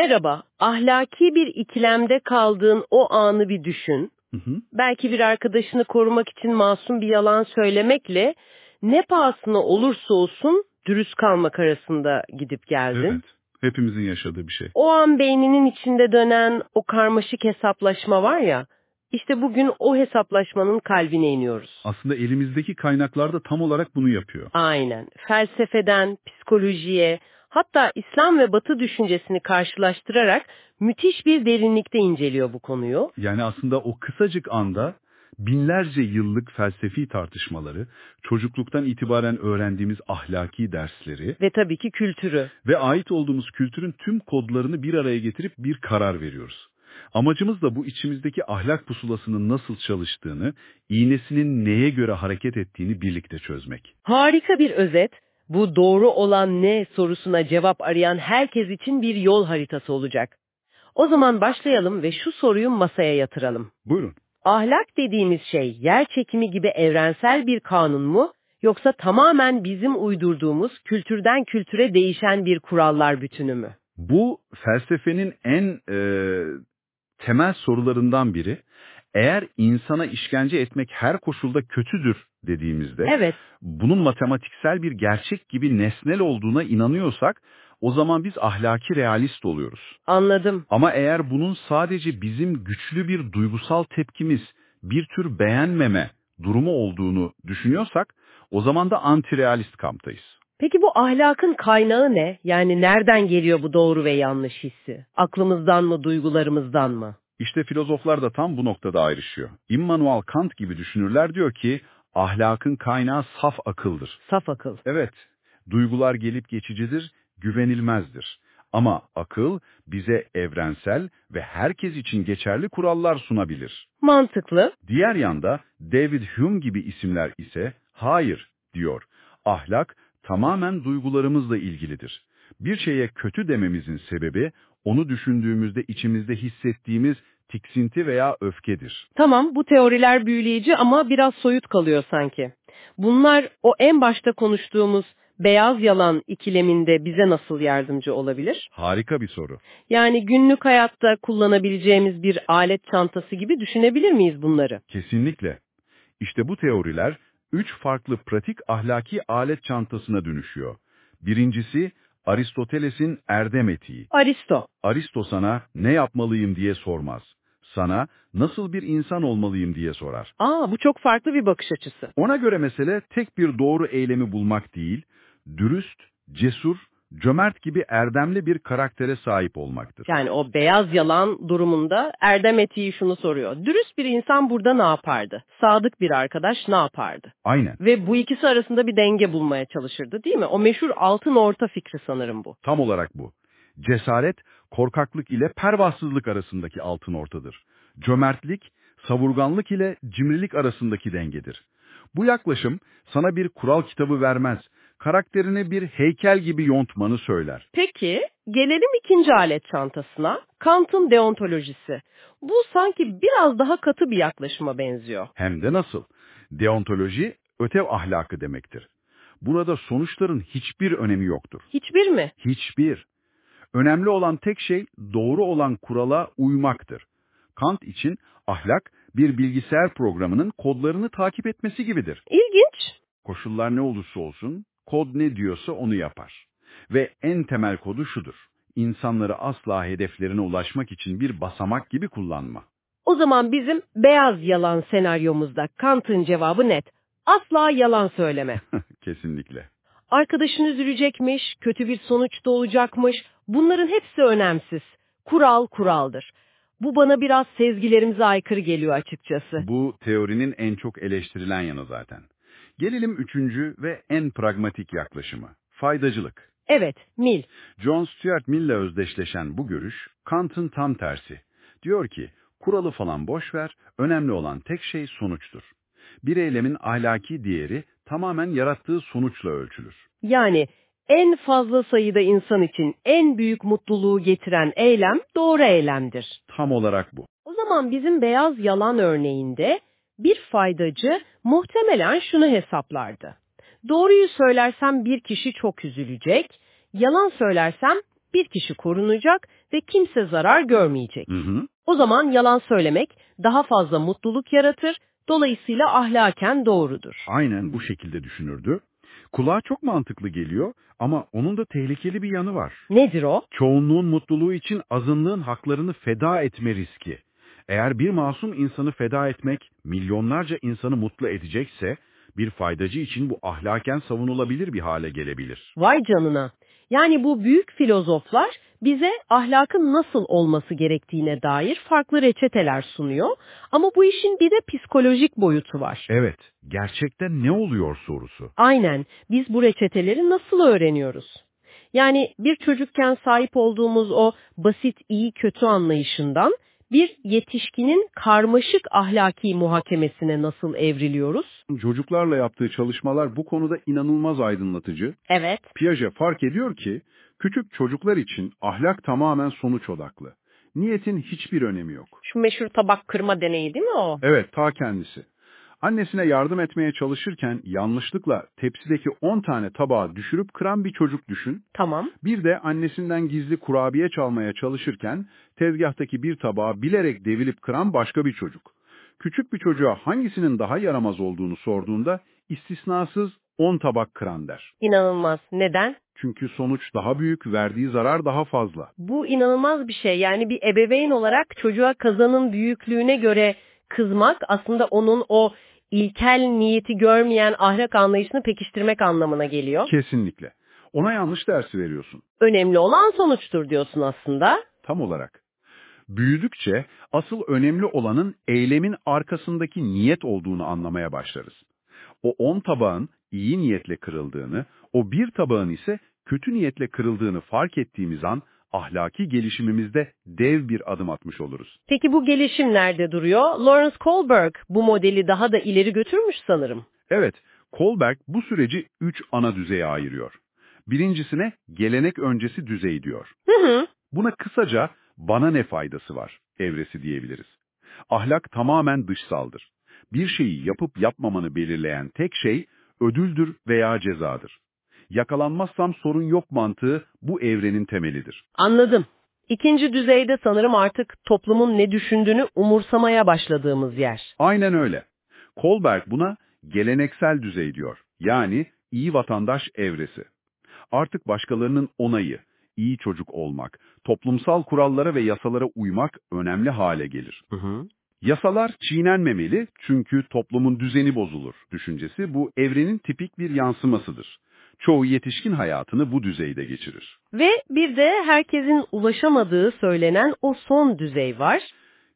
Merhaba, ahlaki bir ikilemde kaldığın o anı bir düşün. Hı hı. Belki bir arkadaşını korumak için masum bir yalan söylemekle ne pahasına olursa olsun dürüst kalmak arasında gidip geldin. Evet. Hepimizin yaşadığı bir şey. O an beyninin içinde dönen o karmaşık hesaplaşma var ya, işte bugün o hesaplaşmanın kalbine iniyoruz. Aslında elimizdeki kaynaklar da tam olarak bunu yapıyor. Aynen. Felsefeden, psikolojiye, hatta İslam ve Batı düşüncesini karşılaştırarak müthiş bir derinlikte inceliyor bu konuyu. Yani aslında o kısacık anda binlerce yıllık felsefi tartışmaları, çocukluktan itibaren öğrendiğimiz ahlaki dersleri Ve tabii ki kültürü. ve ait olduğumuz kültürün tüm kodlarını bir araya getirip bir karar veriyoruz. Amacımız da bu içimizdeki ahlak pusulasının nasıl çalıştığını, iğnesinin neye göre hareket ettiğini birlikte çözmek. Harika bir özet. Bu doğru olan ne sorusuna cevap arayan herkes için bir yol haritası olacak. O zaman başlayalım ve şu soruyu masaya yatıralım. Buyurun. Ahlak dediğimiz şey yer çekimi gibi evrensel bir kanun mu yoksa tamamen bizim uydurduğumuz kültürden kültüre değişen bir kurallar bütünü mü? Bu felsefenin en e, temel sorularından biri. Eğer insana işkence etmek her koşulda kötüdür dediğimizde, Evet, bunun matematiksel bir gerçek gibi nesnel olduğuna inanıyorsak, o zaman biz ahlaki realist oluyoruz. anladım. Ama eğer bunun sadece bizim güçlü bir duygusal tepkimiz, bir tür beğenmeme durumu olduğunu düşünüyorsak, o zaman da antirealist kamptayız. Peki bu ahlakın kaynağı ne? Yani nereden geliyor bu doğru ve yanlış hissi? Aklımızdan mı, duygularımızdan mı? İşte filozoflar da tam bu noktada ayrışıyor. Immanuel Kant gibi düşünürler diyor ki, ahlakın kaynağı saf akıldır. Saf akıl. Evet, duygular gelip geçicidir, güvenilmezdir. Ama akıl bize evrensel ve herkes için geçerli kurallar sunabilir. Mantıklı. Diğer yanda David Hume gibi isimler ise hayır diyor. Ahlak tamamen duygularımızla ilgilidir. Bir şeye kötü dememizin sebebi onu düşündüğümüzde içimizde hissettiğimiz tiksinti veya öfkedir. Tamam, bu teoriler büyüleyici ama biraz soyut kalıyor sanki. Bunlar o en başta konuştuğumuz beyaz yalan ikileminde bize nasıl yardımcı olabilir? Harika bir soru. Yani günlük hayatta kullanabileceğimiz bir alet çantası gibi düşünebilir miyiz bunları? Kesinlikle. İşte bu teoriler üç farklı pratik ahlaki alet çantasına dönüşüyor. Birincisi Aristoteles'in erdem etiği. Aristo. Aristo sana ne yapmalıyım diye sormaz. Sana nasıl bir insan olmalıyım diye sorar. Aa, bu çok farklı bir bakış açısı. Ona göre mesele tek bir doğru eylemi bulmak değil, dürüst, cesur, cömert gibi erdemli bir karaktere sahip olmaktır. Yani o beyaz yalan durumunda Erdem Etiği şunu soruyor. Dürüst bir insan burada ne yapardı? Sadık bir arkadaş ne yapardı? Aynen. Ve bu ikisi arasında bir denge bulmaya çalışırdı değil mi? O meşhur altın orta fikri sanırım bu. Tam olarak bu. Cesaret, korkaklık ile pervasızlık arasındaki altın ortadır. Cömertlik, savurganlık ile cimrilik arasındaki dengedir. Bu yaklaşım sana bir kural kitabı vermez, karakterini bir heykel gibi yontmanı söyler. Peki, gelelim ikinci alet çantasına. Kant'ın deontolojisi. Bu sanki biraz daha katı bir yaklaşıma benziyor. Hem de nasıl? Deontoloji, ötev ahlakı demektir. Burada sonuçların hiçbir önemi yoktur. Hiçbir mi? Hiçbir. Önemli olan tek şey doğru olan kurala uymaktır. Kant için ahlak bir bilgisayar programının kodlarını takip etmesi gibidir. İlginç. Koşullar ne olursa olsun, kod ne diyorsa onu yapar. Ve en temel kodu şudur. İnsanları asla hedeflerine ulaşmak için bir basamak gibi kullanma. O zaman bizim beyaz yalan senaryomuzda Kant'ın cevabı net. Asla yalan söyleme. Kesinlikle. Arkadaşın üzülecekmiş, kötü bir sonuç doğacakmış. Bunların hepsi önemsiz. Kural kuraldır. Bu bana biraz sezgilerimize aykırı geliyor açıkçası. Bu teorinin en çok eleştirilen yanı zaten. Gelelim üçüncü ve en pragmatik yaklaşımı. Faydacılık. Evet, Mill. John Stuart Mill'le özdeşleşen bu görüş, Kant'ın tam tersi. Diyor ki, kuralı falan boş ver, önemli olan tek şey sonuçtur. Bir eylemin ahlaki değeri tamamen yarattığı sonuçla ölçülür. Yani en fazla sayıda insan için en büyük mutluluğu getiren eylem doğru eylemdir. Tam olarak bu. O zaman bizim beyaz yalan örneğinde bir faydacı muhtemelen şunu hesaplardı. Doğruyu söylersem bir kişi çok üzülecek, yalan söylersem bir kişi korunacak ve kimse zarar görmeyecek. Hı hı. O zaman yalan söylemek daha fazla mutluluk yaratır, dolayısıyla ahlaken doğrudur. Aynen bu şekilde düşünürdü. Kulağa çok mantıklı geliyor ama onun da tehlikeli bir yanı var. Nedir o? Çoğunluğun mutluluğu için azınlığın haklarını feda etme riski. Eğer bir masum insanı feda etmek milyonlarca insanı mutlu edecekse, bir faydacı için bu ahlaken savunulabilir bir hale gelebilir. Vay canına. Yani bu büyük filozoflar bize ahlakın nasıl olması gerektiğine dair farklı reçeteler sunuyor. Ama bu işin bir de psikolojik boyutu var. Evet, gerçekten ne oluyor sorusu. Aynen. Biz bu reçeteleri nasıl öğreniyoruz? Yani bir çocukken sahip olduğumuz o basit iyi kötü anlayışından bir yetişkinin karmaşık ahlaki muhakemesine nasıl evriliyoruz? Çocuklarla yaptığı çalışmalar bu konuda inanılmaz aydınlatıcı. Evet. Piaget fark ediyor ki, küçük çocuklar için ahlak tamamen sonuç odaklı. Niyetin hiçbir önemi yok. Şu meşhur tabak kırma deneyi değil mi o? Evet, ta kendisi. Annesine yardım etmeye çalışırken yanlışlıkla tepsideki 10 tane tabağı düşürüp kıran bir çocuk düşün. Tamam. Bir de annesinden gizli kurabiye çalmaya çalışırken tezgahtaki bir tabağı bilerek devilip kıran başka bir çocuk. Küçük bir çocuğa hangisinin daha yaramaz olduğunu sorduğunda istisnasız 10 tabak kıran der. İnanılmaz. Neden? Çünkü sonuç daha büyük, verdiği zarar daha fazla. Bu inanılmaz bir şey. Yani bir ebeveyn olarak çocuğa kazanın büyüklüğüne göre kızmak aslında onun o ilkel niyeti görmeyen ahlak anlayışını pekiştirmek anlamına geliyor. Kesinlikle. Ona yanlış dersi veriyorsun. Önemli olan sonuçtur diyorsun aslında. Tam olarak. Büyüdükçe asıl önemli olanın eylemin arkasındaki niyet olduğunu anlamaya başlarız. O on tabağın iyi niyetle kırıldığını, o bir tabağın ise kötü niyetle kırıldığını fark ettiğimiz an ahlaki gelişimimizde dev bir adım atmış oluruz. Peki bu gelişim nerede duruyor? Lawrence Kohlberg bu modeli daha da ileri götürmüş sanırım. Evet, Kohlberg bu süreci üç ana düzeye ayırıyor. Birincisine gelenek öncesi düzey diyor. Hı hı. Buna kısaca bana ne faydası var evresi diyebiliriz. Ahlak tamamen dışsaldır. Bir şeyi yapıp yapmamanı belirleyen tek şey ödüldür veya cezadır. Yakalanmazsam sorun yok mantığı bu evrenin temelidir. Anladım. İkinci düzeyde sanırım artık toplumun ne düşündüğünü umursamaya başladığımız yer. Aynen öyle. Kohlberg buna geleneksel düzey diyor. Yani iyi vatandaş evresi. Artık başkalarının onayı, iyi çocuk olmak, toplumsal kurallara ve yasalara uymak önemli hale gelir. Hı hı. Yasalar çiğnenmemeli çünkü toplumun düzeni bozulur düşüncesi bu evrenin tipik bir yansımasıdır. Çoğu yetişkin hayatını bu düzeyde geçirir. Ve bir de herkesin ulaşamadığı söylenen o son düzey var.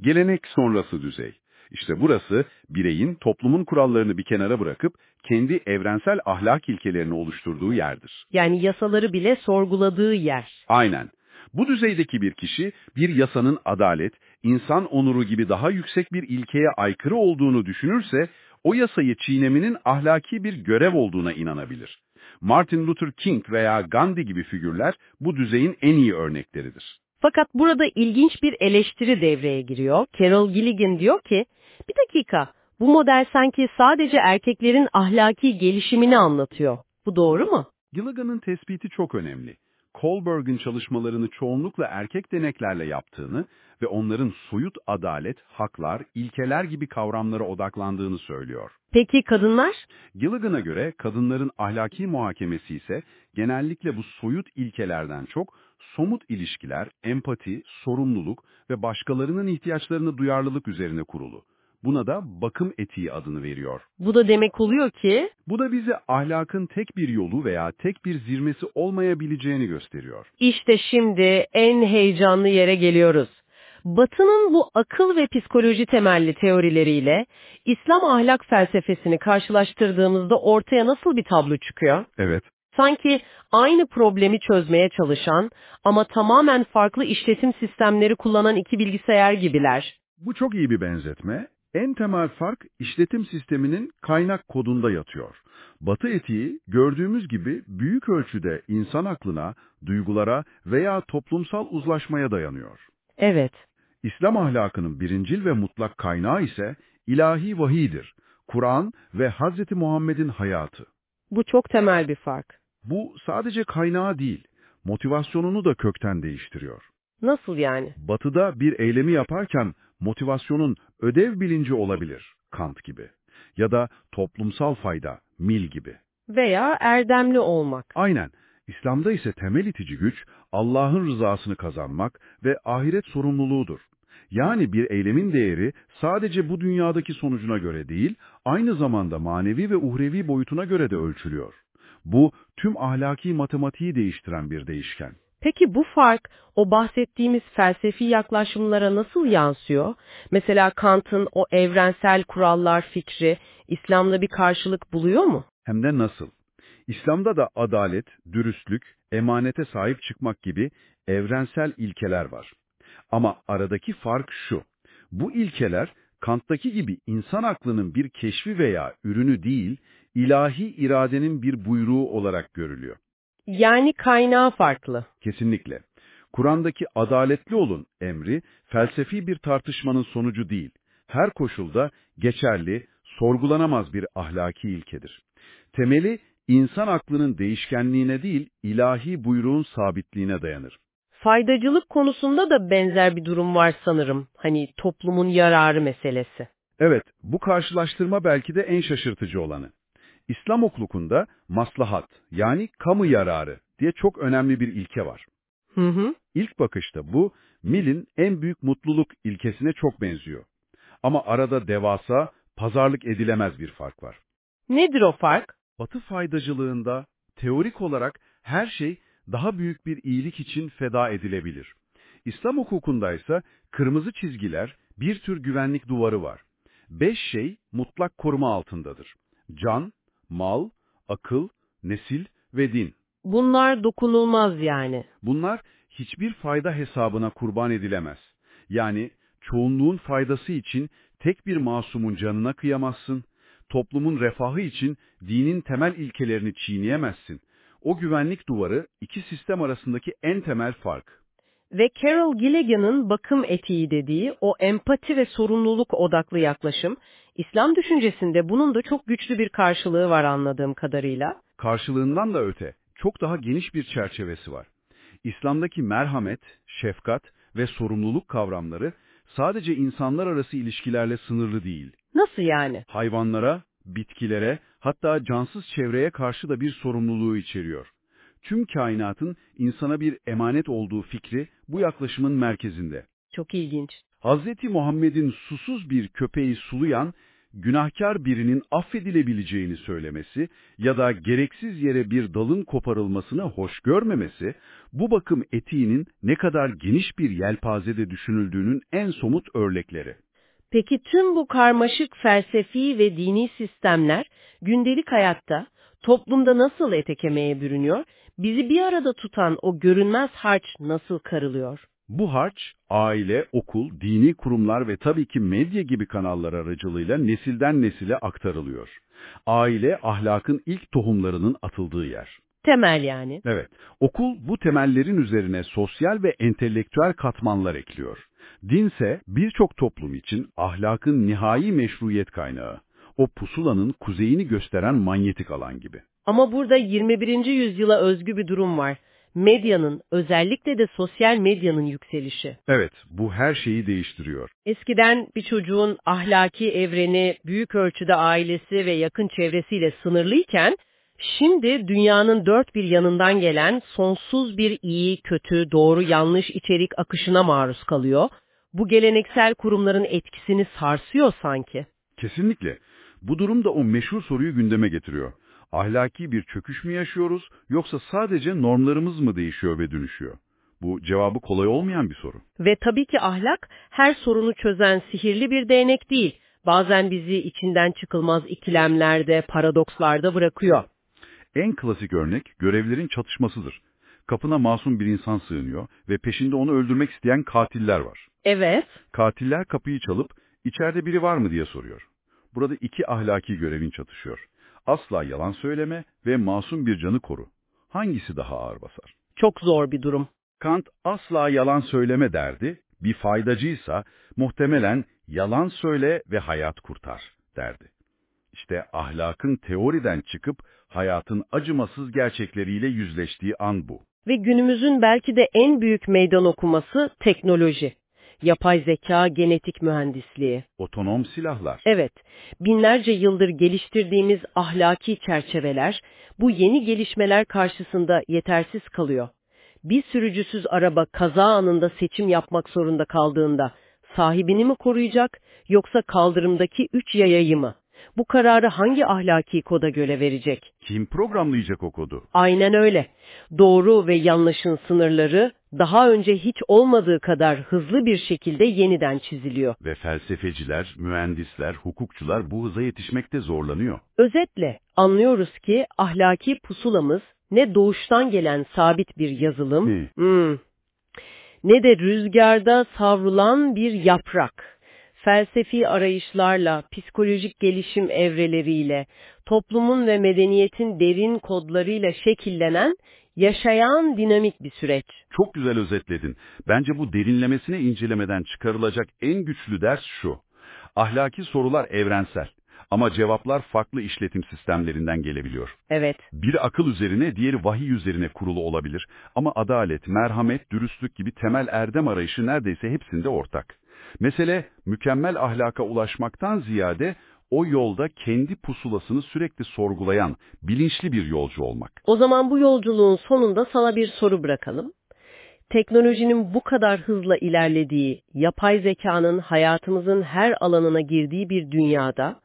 Gelenek sonrası düzey. İşte burası bireyin toplumun kurallarını bir kenara bırakıp kendi evrensel ahlak ilkelerini oluşturduğu yerdir. Yani yasaları bile sorguladığı yer. Aynen. Bu düzeydeki bir kişi bir yasanın adalet, insan onuru gibi daha yüksek bir ilkeye aykırı olduğunu düşünürse o yasayı çiğneminin ahlaki bir görev olduğuna inanabilir. Martin Luther King veya Gandhi gibi figürler bu düzeyin en iyi örnekleridir. Fakat burada ilginç bir eleştiri devreye giriyor. Carol Gilligan diyor ki, bir dakika bu model sanki sadece erkeklerin ahlaki gelişimini anlatıyor. Bu doğru mu? Gilligan'ın tespiti çok önemli. Kohlberg'in çalışmalarını çoğunlukla erkek deneklerle yaptığını ve onların soyut adalet, haklar, ilkeler gibi kavramlara odaklandığını söylüyor. Peki kadınlar? Gilligan'a göre kadınların ahlaki muhakemesi ise genellikle bu soyut ilkelerden çok somut ilişkiler, empati, sorumluluk ve başkalarının ihtiyaçlarına duyarlılık üzerine kurulu. Buna da bakım etiği adını veriyor. Bu da demek oluyor ki Bu da bize ahlakın tek bir yolu veya tek bir zirmesi olmayabileceğini gösteriyor. işte şimdi en heyecanlı yere geliyoruz. Batı'nın bu akıl ve psikoloji temelli teorileriyle İslam ahlak felsefesini karşılaştırdığımızda ortaya nasıl bir tablo çıkıyor? Evet, Sanki aynı problemi çözmeye çalışan ama tamamen farklı işletim sistemleri kullanan iki bilgisayar gibiler. bu çok iyi bir benzetme. En temel fark işletim sisteminin kaynak kodunda yatıyor. Batı etiği gördüğümüz gibi büyük ölçüde insan aklına, duygulara veya toplumsal uzlaşmaya dayanıyor. Evet, İslam ahlakının birincil ve mutlak kaynağı ise ilahi vahidir, Kur'an ve Hz. Muhammed'in hayatı. bu çok temel bir fark. Bu sadece kaynağı değil, motivasyonunu da kökten değiştiriyor. Nasıl yani? Batı'da bir eylemi yaparken motivasyonun ödev bilinci olabilir, Kant gibi. Ya da toplumsal fayda, Mil gibi. Veya erdemli olmak. Aynen. İslam'da ise temel itici güç Allah'ın rızasını kazanmak ve ahiret sorumluluğudur. Yani bir eylemin değeri sadece bu dünyadaki sonucuna göre değil, aynı zamanda manevi ve uhrevi boyutuna göre de ölçülüyor. Bu tüm ahlaki matematiği değiştiren bir değişken. Peki bu fark o bahsettiğimiz felsefi yaklaşımlara nasıl yansıyor? Mesela Kant'ın o evrensel kurallar fikri İslam'da bir karşılık buluyor mu? Hem de nasıl? İslam'da da adalet, dürüstlük, emanete sahip çıkmak gibi evrensel ilkeler var. Ama aradaki fark şu. Bu ilkeler Kant'taki gibi insan aklının bir keşfi veya ürünü değil, ilahi iradenin bir buyruğu olarak görülüyor. Yani kaynağı farklı. Kesinlikle. Kur'an'daki adaletli olun emri felsefi bir tartışmanın sonucu değil. Her koşulda geçerli, sorgulanamaz bir ahlaki ilkedir. Temeli insan aklının değişkenliğine değil, ilahi buyruğun sabitliğine dayanır. Faydacılık konusunda da benzer bir durum var sanırım. Hani toplumun yararı meselesi. Evet, bu karşılaştırma belki de en şaşırtıcı olanı. İslam oklukunda maslahat yani kamu yararı diye çok önemli bir ilke var. Hı hı. İlk bakışta bu Mill'in en büyük mutluluk ilkesine çok benziyor. Ama arada devasa, pazarlık edilemez bir fark var. Nedir o fark? Batı faydacılığında teorik olarak her şey daha büyük bir iyilik için feda edilebilir. İslam hukukunda ise kırmızı çizgiler, bir tür güvenlik duvarı var. Beş şey mutlak koruma altındadır. Can, mal, akıl, nesil ve din. Bunlar dokunulmaz yani. Bunlar hiçbir fayda hesabına kurban edilemez. Yani çoğunluğun faydası için tek bir masumun canına kıyamazsın, toplumun refahı için dinin temel ilkelerini çiğneyemezsin. O güvenlik duvarı iki sistem arasındaki en temel fark. Ve Carol Gilligan'ın bakım etiği dediği o empati ve sorumluluk odaklı yaklaşım, İslam düşüncesinde bunun da çok güçlü bir karşılığı var anladığım kadarıyla. Karşılığından da öte, çok daha geniş bir çerçevesi var. İslam'daki merhamet, şefkat ve sorumluluk kavramları sadece insanlar arası ilişkilerle sınırlı değil. Nasıl yani? Hayvanlara, bitkilere, hatta cansız çevreye karşı da bir sorumluluğu içeriyor. Tüm kainatın insana bir emanet olduğu fikri bu yaklaşımın merkezinde. Çok ilginç. Hz. Muhammed'in susuz bir köpeği suluyan, günahkar birinin affedilebileceğini söylemesi ya da gereksiz yere bir dalın koparılmasını hoş görmemesi, bu bakım etiğinin ne kadar geniş bir yelpazede düşünüldüğünün en somut örnekleri. Peki tüm bu karmaşık felsefi ve dini sistemler gündelik hayatta, toplumda nasıl ete kemiğe bürünüyor? Bizi bir arada tutan o görünmez harç nasıl karılıyor? Bu harç, aile, okul, dini kurumlar ve tabii ki medya gibi kanallar aracılığıyla nesilden nesile aktarılıyor. Aile, ahlakın ilk tohumlarının atıldığı yer. Temel yani. Evet, okul bu temellerin üzerine sosyal ve entelektüel katmanlar ekliyor. Dinse birçok toplum için ahlakın nihai meşruiyet kaynağı. O pusulanın kuzeyini gösteren manyetik alan gibi. Ama burada 21. yüzyıla özgü bir durum var. Medyanın, özellikle de sosyal medyanın yükselişi. Evet, bu her şeyi değiştiriyor. Eskiden bir çocuğun ahlaki evreni büyük ölçüde ailesi ve yakın çevresiyle sınırlıyken, şimdi dünyanın dört bir yanından gelen sonsuz bir iyi, kötü, doğru, yanlış içerik akışına maruz kalıyor. Bu geleneksel kurumların etkisini sarsıyor sanki. Kesinlikle. Bu durum da o meşhur soruyu gündeme getiriyor. Ahlaki bir çöküş mü yaşıyoruz yoksa sadece normlarımız mı değişiyor ve dönüşüyor? Bu cevabı kolay olmayan bir soru. Ve tabii ki ahlak her sorunu çözen sihirli bir değnek değil. Bazen bizi içinden çıkılmaz ikilemlerde, paradokslarda bırakıyor. En klasik örnek görevlerin çatışmasıdır. Kapına masum bir insan sığınıyor ve peşinde onu öldürmek isteyen katiller var. Evet. Katiller kapıyı çalıp içeride biri var mı diye soruyor. Burada iki ahlaki görevin çatışıyor. Asla yalan söyleme ve masum bir canı koru. Hangisi daha ağır basar? Çok zor bir durum. Kant asla yalan söyleme derdi, bir faydacıysa muhtemelen yalan söyle ve hayat kurtar derdi. İşte ahlakın teoriden çıkıp hayatın acımasız gerçekleriyle yüzleştiği an bu. Ve günümüzün belki de en büyük meydan okuması teknoloji. Yapay zeka, genetik mühendisliği. Otonom silahlar. Evet, binlerce yıldır geliştirdiğimiz ahlaki çerçeveler bu yeni gelişmeler karşısında yetersiz kalıyor. Bir sürücüsüz araba kaza anında seçim yapmak zorunda kaldığında sahibini mi koruyacak yoksa kaldırımdaki üç yayayı mı? Bu kararı hangi ahlaki koda göre verecek? Kim programlayacak o kodu? Aynen öyle. Doğru ve yanlışın sınırları daha önce hiç olmadığı kadar hızlı bir şekilde yeniden çiziliyor. Ve felsefeciler, mühendisler, hukukçular bu hıza yetişmekte zorlanıyor. Özetle anlıyoruz ki ahlaki pusulamız ne doğuştan gelen sabit bir yazılım, Hı. hmm, ne de rüzgarda savrulan bir yaprak. Felsefi arayışlarla, psikolojik gelişim evreleriyle, toplumun ve medeniyetin derin kodlarıyla şekillenen, yaşayan dinamik bir süreç. Çok güzel özetledin. Bence bu derinlemesine incelemeden çıkarılacak en güçlü ders şu. Ahlaki sorular evrensel ama cevaplar farklı işletim sistemlerinden gelebiliyor. Evet, Biri akıl üzerine, diğeri vahiy üzerine kurulu olabilir ama adalet, merhamet, dürüstlük gibi temel erdem arayışı neredeyse hepsinde ortak. Mesele mükemmel ahlaka ulaşmaktan ziyade o yolda kendi pusulasını sürekli sorgulayan, bilinçli bir yolcu olmak. o zaman bu yolculuğun sonunda sana bir soru bırakalım. Teknolojinin bu kadar hızla ilerlediği, yapay zekanın hayatımızın her alanına girdiği bir dünyada,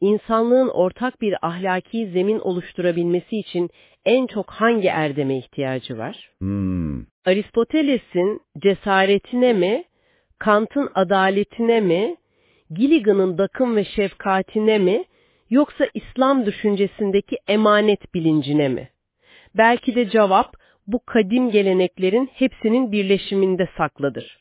insanlığın ortak bir ahlaki zemin oluşturabilmesi için en çok hangi erdeme ihtiyacı var? Hmm, Aristoteles'in cesaretine mi, Kant'ın adaletine mi, Gilligan'ın dakım ve şefkatine mi, yoksa İslam düşüncesindeki emanet bilincine mi? Belki de cevap bu kadim geleneklerin hepsinin birleşiminde saklıdır.